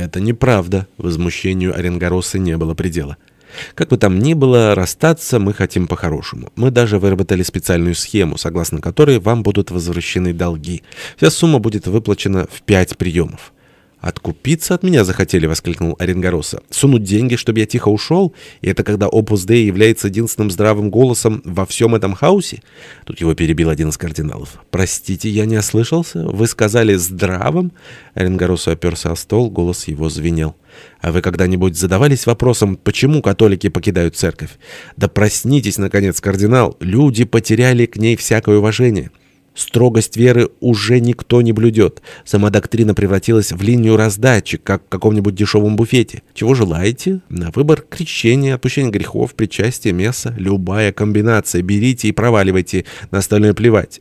«Это неправда». Возмущению Оренгороса не было предела. Как бы там ни было, расстаться мы хотим по-хорошему. Мы даже выработали специальную схему, согласно которой вам будут возвращены долги. Вся сумма будет выплачена в пять приемов. «Откупиться от меня захотели?» — воскликнул Оренгороса. «Сунуть деньги, чтобы я тихо ушел? И это когда Опус Дэй является единственным здравым голосом во всем этом хаосе?» Тут его перебил один из кардиналов. «Простите, я не ослышался? Вы сказали «здравым»?» Оренгороса оперся о стол, голос его звенел. «А вы когда-нибудь задавались вопросом, почему католики покидают церковь? Да проснитесь, наконец, кардинал, люди потеряли к ней всякое уважение». Строгость веры уже никто не блюдет. Сама доктрина превратилась в линию раздачи, как в каком-нибудь дешевом буфете. Чего желаете? На выбор крещение, отпущение грехов, причастие, мясо. Любая комбинация. Берите и проваливайте. На остальное плевать.